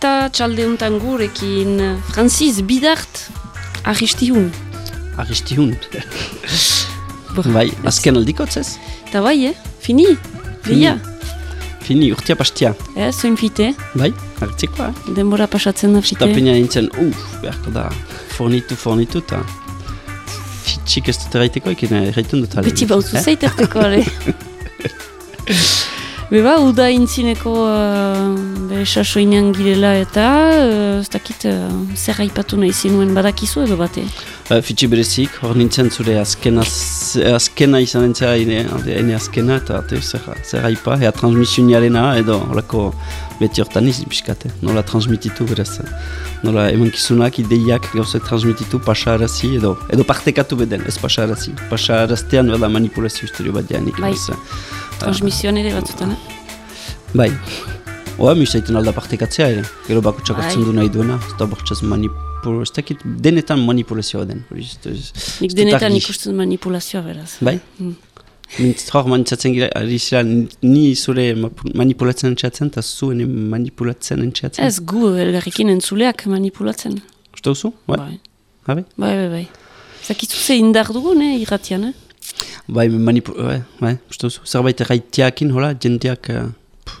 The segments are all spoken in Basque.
eta txalde untan gurekin Francis Bidart Aristihun. Aristihun. bai, azken aldikotz ez? Eta bai, eh? Fini? Fini. Fini, urtia pastia. Ez, zoin fite. Bai, hartzikoa. Eh? Denbora pasatzen da fite. Eta peina nintzen, uff, beharko da, fornitu, fornitu, eta fitxik ez dut erraiteko, ekin erraitun dut. Beti bauzu eh? zaiterteko, ale. Beba, uda intzineko uh, be sasoinean girela eta uh, ez dakit uh, zer haipatu nahi zinuen badakizu edo bate? Uh, Fitxi berezik, hor nintzen zure azkena, azkena izan entzera ene, azkena eta zer, zer haipa, ea transmisioniarena edo horako beti hortan izin piskate, nola transmititu beraz. Nola emankizunak, ideiak gauzak transmititu, pasa arazi edo, edo partekatu beden, ez pasa arazi. Pasa araztean bada manipulazio historio bat janik. Bai transmisioan ere batzutan, eh? Bai. Oa, mi zaiten alda partekatzea ere. Gero txakartzen bai. du nahi duena. Ez da bortxaz manipulazioa. Ez dakit denetan manipulazioa den. Nik denetan ikusten manipulazioa beraz. Bai? Mm. Hor manitzatzen gira, ari zira, ni zure manipulatzen entxeatzen, eta zuen manipulatzen entxeatzen? Ez gu, elgarrikin entzuleak manipulatzen. Uste duzu? Bai. Bai. Bai, bai, bai. Zakizu ze indar dugu, ne, irratian, eh? Bai, manipu... Bai, bai, uste duzu. Zerbait erraitiakin, hola, jendeak... Uh,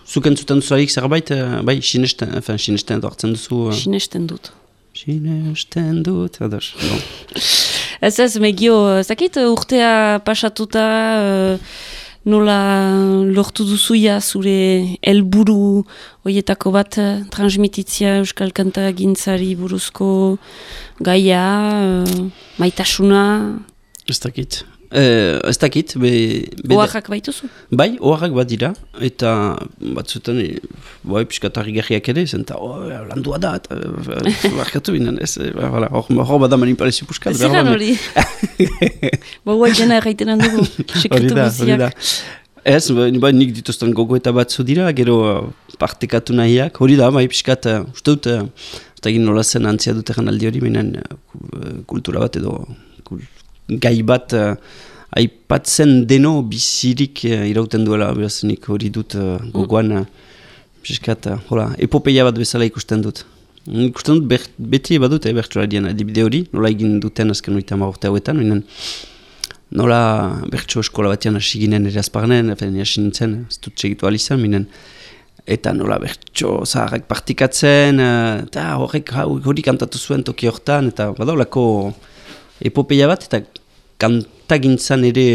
zuken zuten duzuarik zerbait, uh, bai, sinesten, enfin, sinesten dortzen duzu... Uh, sinesten dut. Sinesten dut, ados. Bon. ez ez, megio, zakit, urtea pasatuta... Uh, nola lortu duzuia zure helburu hoietako bat transmititzia Euskal Kanta gintzari buruzko gaia, uh, maitasuna... Ez dakit, Eh, ez dakit, be... be oaxak baituzu? Bai, oaxak bat dira, eta batzutan, e, bai, piskatarri gerriak ere, zen, eta oh, landua da, eta barkatu binen, ez, hor hor bada manipulazio puskat. Zeran hori? Ba, guai jena erraiten handugu, sekretu guziak. Ez, bai, nik dituzten gogo eta batzu dira, gero partekatu nahiak, hori da, bai, piskat, uste dut, ez da egin nola zen antzia dut egan aldi hori, menen kultura bat edo, gai bat uh, aipatzen deno bizirik uh, irauten duela, beraz nik hori dut uh, gogoan, piskat, uh, hola, epopeia bat bezala ikusten dut. Ikusten dut beti badut, eh, bertsolarian adibide hori, nola egin duten azken hori tamar hauetan, oinen, nola bertso eskola batean hasi ginen ere azparnen, hasi nintzen, ez dut segitu alizan, minen, eta nola bertso zaharrak partikatzen, eta horrek hori kantatu zuen toki hortan, eta badaulako epopeia bat, eta kantagintzan ere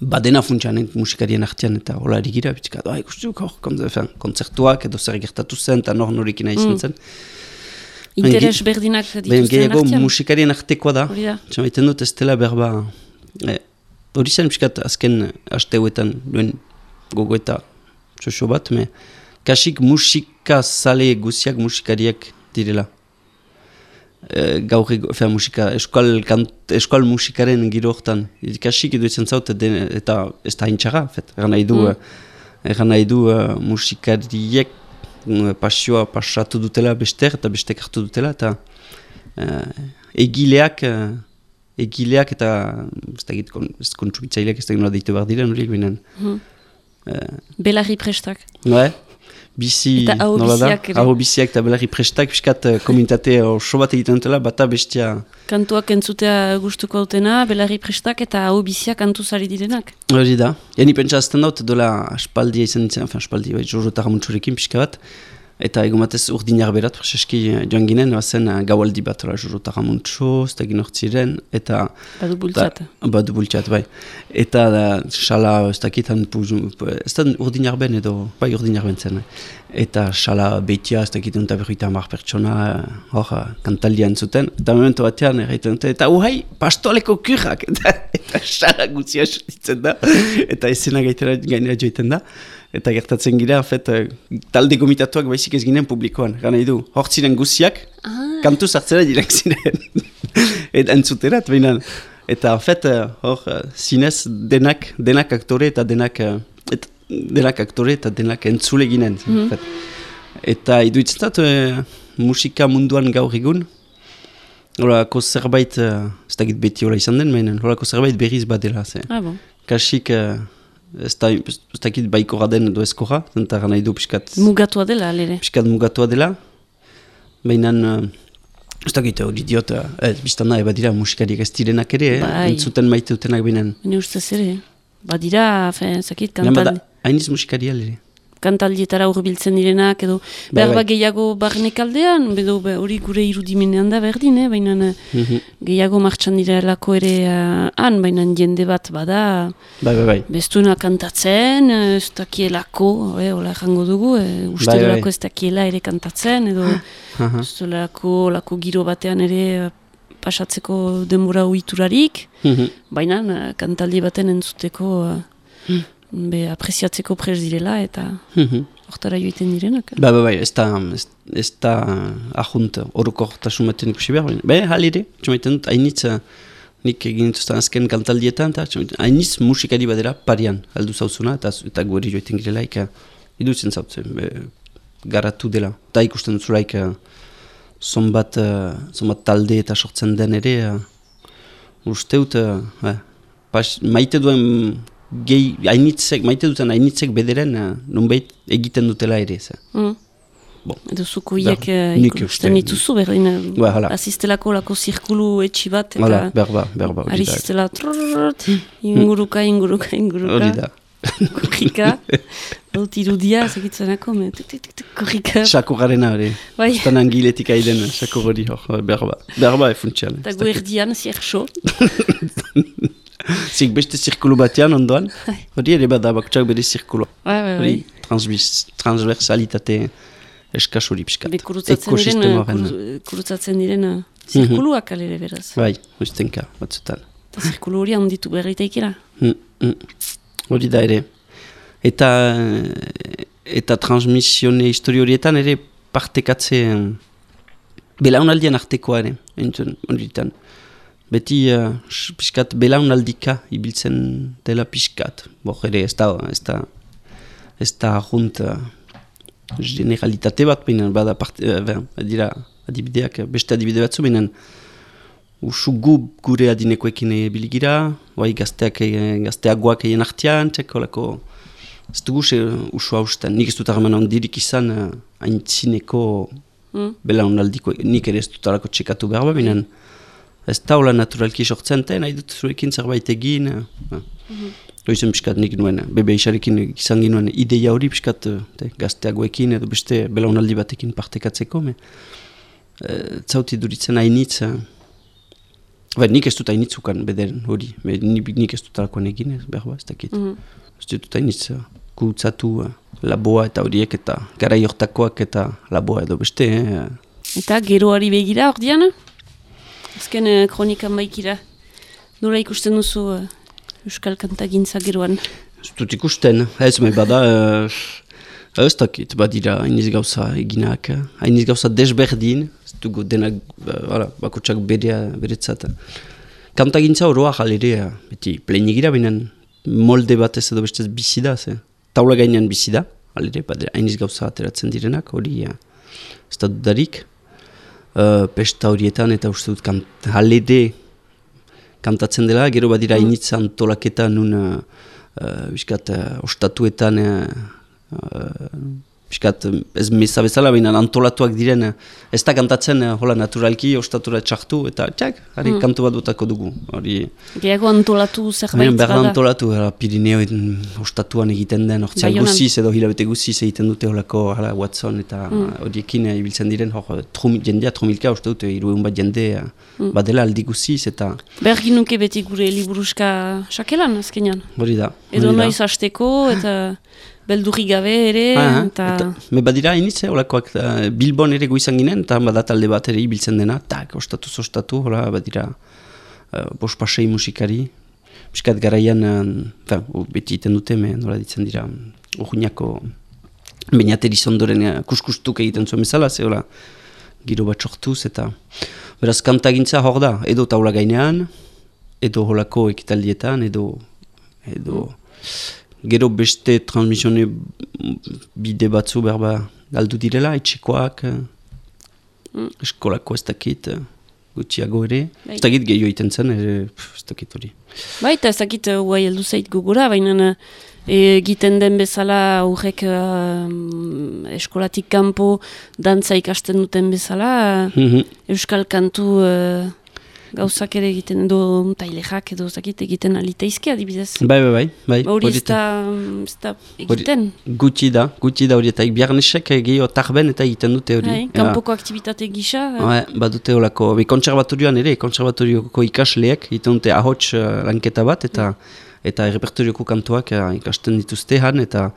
badena funtsan musikarien artean eta hola erigira, bitzka, doa, ikustuk hor, konzertuak edo zer gertatu zen, eta nor norekin izan mm. zen. Interes berdinak dituzten artean? Gehiago musikarien artekoa da, txamaiten dut ez dela berba, eh, hori zen piskat azken hasteuetan duen gogo eta txoso bat, me kasik musika sale guziak musikariak direla. Eh, gaur musika, eskual, kant, eskual musikaren giro hortan. Ikasik edo izan zaut, eta ez da hintxara, egan nahi du, mm. egan nahi du uh, musikariek uh, pasioa pasatu dutela bester, eta bestek hartu dutela, eta uh, egileak, uh, egileak eta ez da egit, ez kontsumitzaileak ez da ginoa deitu behar diren, horiek binen. Mm. Uh, Belarri prestak. Bai, bizi eta hau biziak ere. Hau biziak eta belarri prestak, piskat uh, komunitate oso bat egiten dutela, bata bestia. Kantuak entzutea gustuko dutena, belarri prestak eta hau biziak kantuzari direnak. Hori da. Eni pentsa azten dut, dola aspaldia izan ditzen, enfin aspaldi, bai, jojo eta ramuntxurekin pixka bat, Eta egun batez urdinak berat, prezeski joan ginen, bazen uh, gaualdi bat, ora, juro tagamuntxo, ez da eta... Badu bultzat. Badu bultzat, bai. Eta da, xala, ez da kitan, ez da urdinak ben edo, bai urdinak ben zen. Eta xala betia, ez da kitan, eta berroita mar pertsona, hor, kantaldia entzuten. Eta momentu batean, erraiten dute, eta uhai, pastoleko kurrak, eta, eta xala guzia ditzen da, eta ezena gainera joiten da. Eta gertatzen gira, fet, eh, talde gomitatuak baizik ez ginen publikoan. Gana du, hor ziren guziak, ah. kantu zartzera direk ziren. eta entzuterat, behinan. Eta fet, eh, hor, eh, zinez, denak, denak aktore eta denak, et, denak aktore eta denak entzule ginen. Mm Eta iduitzen dut, musika munduan gaur egun, Horako zerbait, ez dakit beti hola izan den, meinen, horako zerbait berriz bat dela, ze. Ah, bon. Kasik, ez da, ez dakit baiko gaden edo ezkoja, zenta gana idu piskat... Mugatua dela, alere. Piskat mugatua dela. baina uh, ez dakit hori diot, uh, ez biztan eba dira musikariak ez direnak ere, eh? Bai. entzuten maite dutenak binen. Bine ustez ere. Badira, fe, zakit, kantaldi, bada, hainiz musikaria ere. kantaldietara hurbiltzen direnak, edo Bai, bat gehiago barnek aldean, edo be- hori gure irudimenean da berdin, eh? baina eh, Mhm. gehiago martxan direlako ere uh, han, baina jende bat bada, Bai, bai, bai. Bestuna kantatzen, eh, ez dakielako, eh, hola jango dugu, eh, uste Bai, bai. ez dakiela ere kantatzen, edo ez durako lako giro batean ere pasatzeko denbora uiturarik, Mhm. baina eh, kantaldi baten entzuteko Hmm. Eh, be apreziatzeko prez direla eta Mhm. hortara joiten direnak. Bai, bai, bai, ez da, ez, da ahunt oruko jortasun baten ikusi behar. Bai, halire, txomaiten dut, hainitz, eh, nik egin dituzten azken kantaldietan, eta hainitz musikari badera parian, aldu zauzuna, eta, eta guari joiten girela, ika, idutzen zautzen, be, garatu dela. Eta ikusten dut zuraik, eh, zonbat, eh, zonbat talde eta sortzen den ere, uh, usteut, uh, eh, maite duen gehi, hainitzek, maite duten hainitzek bederen, uh, nonbait egiten dutela ere, ze. Mm. Bon. Edo zuko hiek Ber- nik ikusten uste- dituzu berdin, eh, Bai, hala. aziztelako lako zirkulu etxi bat, eta Hala, berba, berba, hori da. ziztela trrrrt, inguruka, inguruka, inguruka. Hori da. korrika, dut irudia, zekitzenako, me, tuk, tuk, tuk, tuk, korrika. Sako garena hori. Bai. Estan angiletik aiden, sako hori hor, berba. Berba efuntxean. Eta gu erdian, zierxo. Zik beste zirkulu batean ondoan, hori ere bada bakutsak bere zirkulu. Bai, bai, bai. Hori transversalitate eskas hori pixkat. Be, kurutzatzen diren, Ekosistema horren. kur- kurutzatzen diren eh, zirkuluak alere beraz. Bai, ustenka, batzutan. Eta zirkulu hori handitu berritaikera. Mm, mm. Hori da ere. Eta, eta transmisione histori horietan ere partekatze eh, belaunaldien artekoa ere, entzun, horietan. Beti uh, pixkat belaunaldika ibiltzen dela pixkat. Bo, ere ez da, ez da, ez da junt uh, generalitate bat, baina bada parte, uh, ben, dira adibideak, beste adibide batzu, baina usu gu gure adinekoekin biligira, bai gazteak, eh, gazteagoak egin artean, txeko lako, ez dugu se usu hausten. Nik ez dut harreman handirik izan uh, aintzineko Mm. belaunaldiko, nik ere ez dut alako txekatu behar ba, baina ez da hola naturalki sortzen, eta nahi dut zurekin zerbait egin. Uh, mm -hmm. pixkat nik nuen, bebe isarekin izan ginuen ideia hori pixkat uh, te, gazteagoekin edo beste belaunaldi batekin partekatzeko, me, uh, zauti duritzen hainitz, Ba, nik ez dut hainitzukan bederen hori, Be, nik, nik ez dut alakoan egin, ez behar ba, ez dakit. Mhm. Ez dut hainitz kutzatu uh, laboa eta horiek eta garai hortakoak eta laboa edo beste, eh? Eta geroari begira hor dian? Azken eh, kronikan baikira. Nola ikusten duzu eh, Euskal Kantagintza geroan? Ez dut ikusten, ez me bada, uh, ez dakit, badira hainiz gauza eginak, hainiz gauza desberdin, ez dugu denak, uh, hala, bakotsak berea, beretzat. Kantagintza oroa jalere, uh, beti plenigira binen molde batez edo bestez bizi da, ze. Taula gainean bizi da, halere, badira hainiz gauza ateratzen direnak, hori uh, ez da dudarik. Uh, pesta horietan eta uste dut kant, halede kantatzen dela, gero badira mm. initz antolaketa nun uh, uh, ostatuetan uh, uh, biskat uh, ez meza bezala baina antolatuak diren uh, ez da kantatzen uh, hola naturalki ostatura txartu eta txak, hari kantu bat botako dugu hori Gehiago antolatu zerbait bada. antolatu, hala, Pirineoen ostatuan egiten den, Baionan. guziz edo hilabete guziz egiten dute holako hala, Watson eta horiekin eh, ibiltzen diren, hor, trum, jendea trumilka uste dute, irueun bat jende eh, badela aldi guziz eta Bergin nuke beti gure liburuska sakelan azkenean. hori da. Edo hori noiz hasteko eta beldurri gabe ere. Ah, eta... eta, me badira initze, holakoak, eh, Bilbon ere goizan ginen, eta bada talde bat ere ibiltzen dena, tak, ostatu ostatu, hola, badira, uh, bos pasei musikari, Piskat garaian, uh, beti iten dute, me, nola ditzen dira, urhuñako, bainateri zondoren uh, kuskustuk egiten zuen bezala, ze hola, giro bat sortuz, eta beraz kantagintza hor da, edo taula gainean, edo holako ekitaldietan, edo, edo, gero beste transmisione bide batzu berba galdu direla, etxekoak, eh, eskolako ez dakit, eh, gutxiago ere. Bai. Ez dakit gehiago egiten zen, ere, ez dakit hori. Bai, eta ez dakit uh, guai heldu zait gugura, baina uh, egiten den bezala aurrek uh, eskolatik kanpo dantza ikasten duten bezala, uh, Mhm. euskal kantu uh, gauzak ere egiten edo tailexak edo ez dakit egiten aliteizke adibidez. Bai, bai, bai. bai. Hori ez hori da, ez da egiten. Gutxi da, gutxi da hori, eta biarnesek gehiago tarben eta egiten dute hori. Bai, kanpoko aktivitate gisa. uh, Ja, badute holako, kontserbatorioan ere, kontserbatorioko ikasleek egiten dute ahots uh, lanketa bat, eta eta errepertorioko kantuak uh, ikasten dituzte han, eta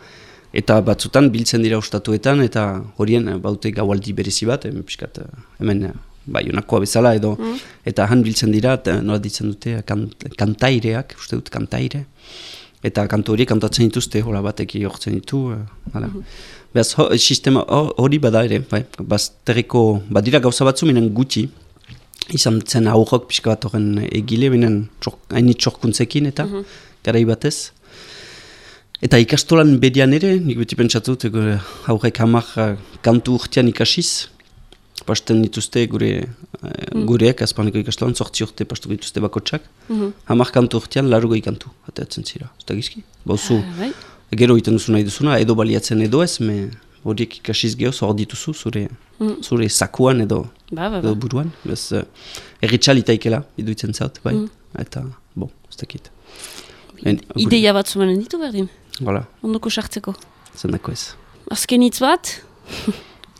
eta batzutan biltzen dira ustatuetan, eta horien baute gaualdi berezi bat, hemen pixkat, hemen bai, onakoa bezala edo, eta han biltzen dira, nola ditzen dute, kant, kantaireak, uste dut kantaire, eta kantu horiek kantatzen dituzte, hola batek jortzen ditu, uh, hala. Beraz, ho, sistema ho- hori bada ere, bai, bazterreko, badira gauza batzu minen gutxi, izan zen aurrok pixka bat horren egile, minen hainit txorkuntzekin eta garai batez. Eta ikastolan bedian ere, nik beti pentsatu dut, gure aurrek hamar eh, kantu urtean ikasiz, pasten dituzte gure eh, gureak, azpaneko ikastolan, sortzi urte pastu dituzte bakotsak, Mhm. hamar kantu urtean larugoi kantu, atatzen zira, ez da gizki? Bauzu, Ah, gero egiten duzu nahi duzuna, edo baliatzen edo ez, me horiek ikasiz gehoz hor dituzu zure, Mm. zure sakuan edo, Ba, ba, edo ba. buruan. Bez, uh, erritxalitaikela, iduitzen zaut, bai. Mm. Eta, bo, ez dakit. Ideia bat zumanen ditu berdin, Voilà, ondoko sartzeko. zendako ez. Azken hitz bat,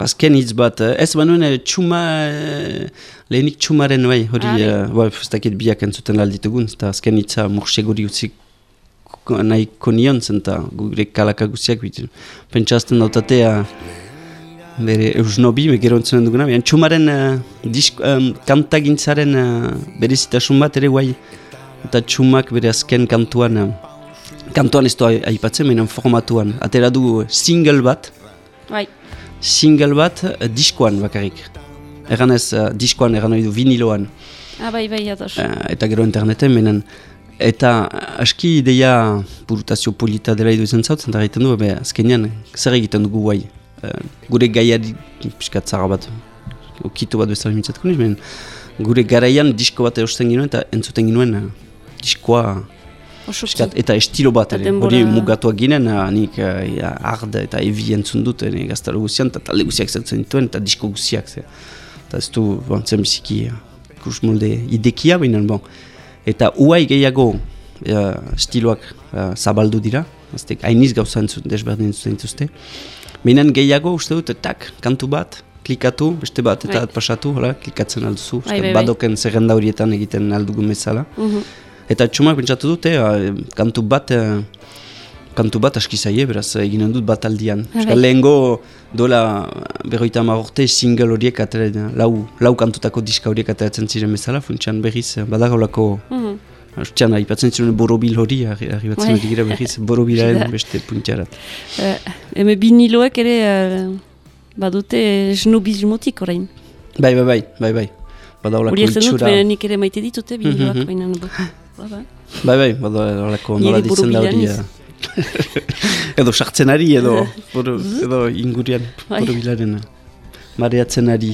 Azken hitz bat, eh, ez banuen eh, txuma, eh, lehenik txumaren bai, hori, Ah, uh, bai, ez dakit biak entzuten alditugun, eta azken hitza morseguri utzik nahiko nion zen, eta gure kalaka guztiak bitu. Pentsazten dautatea, bere eusnobi, me gero entzuten duguna, baina txumaren uh, disk, um, kantagintzaren uh, berezitasun bat ere guai, eta txumak bere azken kantuan, uh, kantuan ez du aipatzen, baina formatuan, atera du single bat, bai, single bat uh, diskoan bakarrik. Egan ez, uh, diskoan, nahi du viniloan, ah, bai, bai, ados. uh, eta gero interneten, menen. Eta aski ideia burutazio polita dela idu izan zautzen, eta egiten du, be, azkenean, zer egiten dugu guai. Uh, gure gaiari, piskat zara bat, okitu bat bezala menen, gure garaian disko bat erosten ginuen, eta entzuten ginuen uh, diskoa Piskat, eta estilo bat ere, hori mugatuak ginen, ah, nik ja, arda eta evi entzun dut, ene, gaztaro guzian, eta talde guziak zertzen dituen, eta disko guziak, ze. Eta ez du, bon, zen biziki, ikus molde idekia, baina, bon. Eta uai gehiago uh, stiloak uh, zabaldu dira, aztek, hainiz gauza entzun, desberdin entzuten dituzte. Baina gehiago, uste dut, tak, kantu bat, klikatu, beste bat, eta Bai. pasatu, hola, klikatzen alduzu, Bai, bai, bai. badoken zerrenda horietan egiten aldugun bezala. Mhm. Eta txumak pentsatu dute, eh, kantu bat, eh, kantu bat aski zaie, beraz eginen dut bat aldian. Ah, Euskal bai. lehengo dola berroita urte single horiek atera, lau, lau kantutako diska horiek ateratzen ziren bezala, funtsean berriz, eh, badagolako, Mhm. Ostian, aipatzen ziren borobil hori, arri- arribatzen Bai. hori gira berriz, borobilaren beste puntxarat. Eh, Hemen biniloek ere eh, badute snobismotik orain. Bai, bai, bai, bai, bai. Badaolako Hori ez dut, itxura. baina nik ere maite ditute biniloak, Mhm. baina bo- ba, ba. Bai, bai, badaolako Nire nola ditzen da hori. eh, edo sartzen ari, edo, boro, edo ingurian, Bai. borobilaren. eh, Mareatzen ari.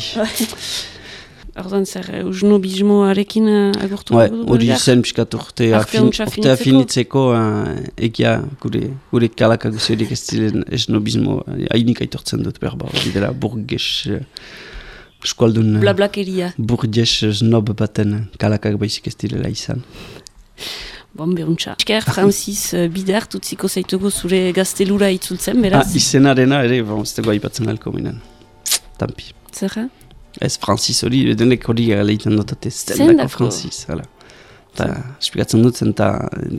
Ordan zer, eh, snobismoarekin uh, agurtu Bai, dugu hori zen pixkat urte Arte afin, ontsa urtea finitzeko? finitzeko uh, egia gure, gure kalaka guzi horiek ez ziren esnobismo eh, hainik aitortzen dut behar ba, hori dela burges uh, eskualdun uh, Blablakeria. burges snob baten kalakak baizik ez direla izan. Bon, behuntza. Esker, Francis uh, Bidart utziko zaitugu zure gaztelura itzultzen, Ah, beraz? izenarena ere, bon, ez dago aipatzen galko minen. Tampi. Zer, Ez Francis hori, denek hori leiten dotate Zendako? zendako Francis, hala. Eta, esplikatzen dut eta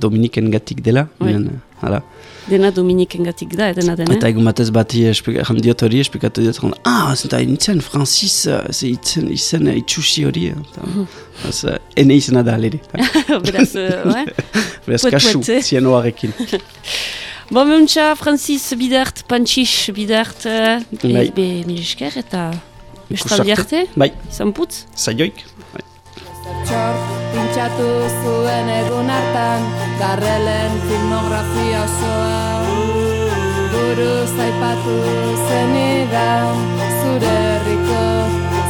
Dominiken gatik dela, Bai. minen, hala. Dena Dominiken gatik da, dena dena. Eta egun batez bati esplikan diot hori, esplikatu diot, ah, zenta nintzen Francis, eh, ze itzen, izen eh, itxusi hori, eh, eta, az, eh, ene izena da alere. beraz, uh, ouais. Beraz, kasu, puet, eh? zienoarekin. Bon, behuntza, Francis Bidart, Pantxix Bidart, uh, Bai. be, esker, eta bestaldi arte. Bai, izan putz. saioik. Bai. Txor, pintxatu zuen egun hartan Garrelen filmografia osoa. Buruz aipatu zenidan Zure herriko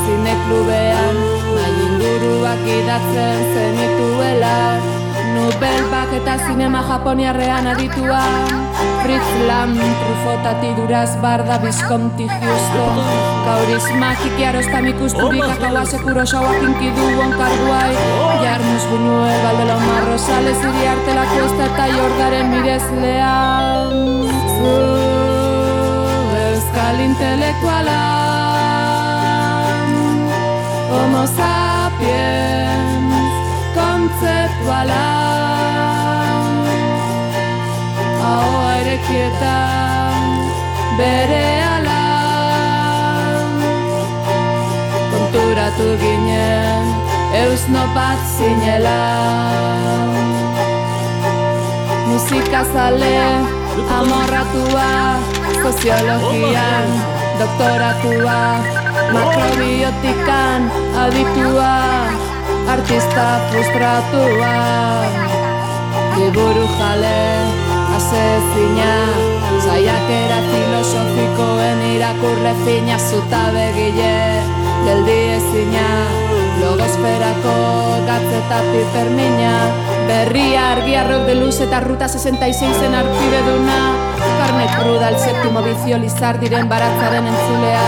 zineklubean Nahi liburuak idatzen zenituela Nubelbak eta zinema japoniarrean aditua Fritz Lam, Trufotati duraz barda bizkonti justo Kaurisma kiki arostam ikusturik akaua sekuro xauak inkidu onkar guai sale ziri artela kuesta eta jordaren mirez lehan Zu, euskal intelektuala Homo sapiens, kontzeptuala Ahoa erekietan, bere ala Konturatu ginen, eusno bat zinela. Musika zale, amorratua, soziologian, doktoratua Makrobiotikan aditua, artista frustratua. Liburu jale, asezina Zaiakera filosofikoen irakurre fina Zuta begile, geldi ezina Logosferako gatzeta pipermina Berria argia rock de luz eta ruta 66 en arpide duna Carne cruda, el séptimo vicio lizardiren baratzaren entzulea.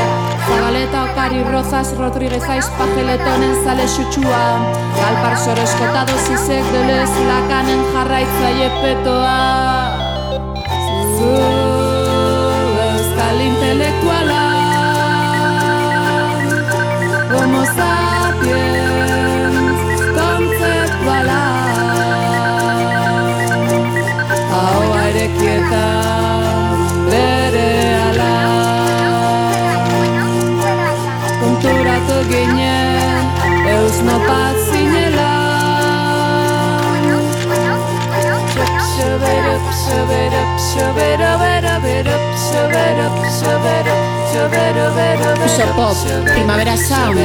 Zabaleta Okari Rozas Rodríguez Aiz pajeletonen zale xutxua Galpar soreskotado zizek delez lakanen jarraitzaile petoa Zu euskal intelektuala Homo Shaberup, shaberup, shaberup, shaberup, shaberup, shaberup, Uso Pop, Primavera Sound,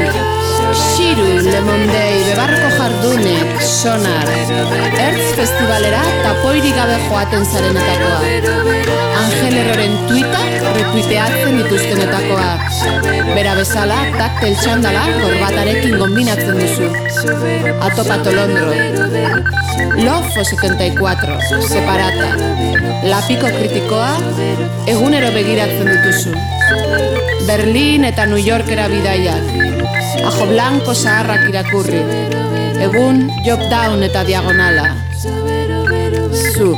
Shiru, Lemon Day, Bebarroko Jardunek, Sonar, Ertz Festivalera tapoirik gabe joaten zarenetakoa. Angel Erroren tuita retuiteatzen dituztenetakoa. Bera bezala, taktel txandala korbatarekin kombinatzen duzu. Atopato Londro, Lofo 74, Separata, Lapiko kritikoa, egunero begiratzen dituzu. Berlin eta New Yorkera bidaiak, Ajo Blanco zaharrak irakurri, egun Job Down eta Diagonala. Zu.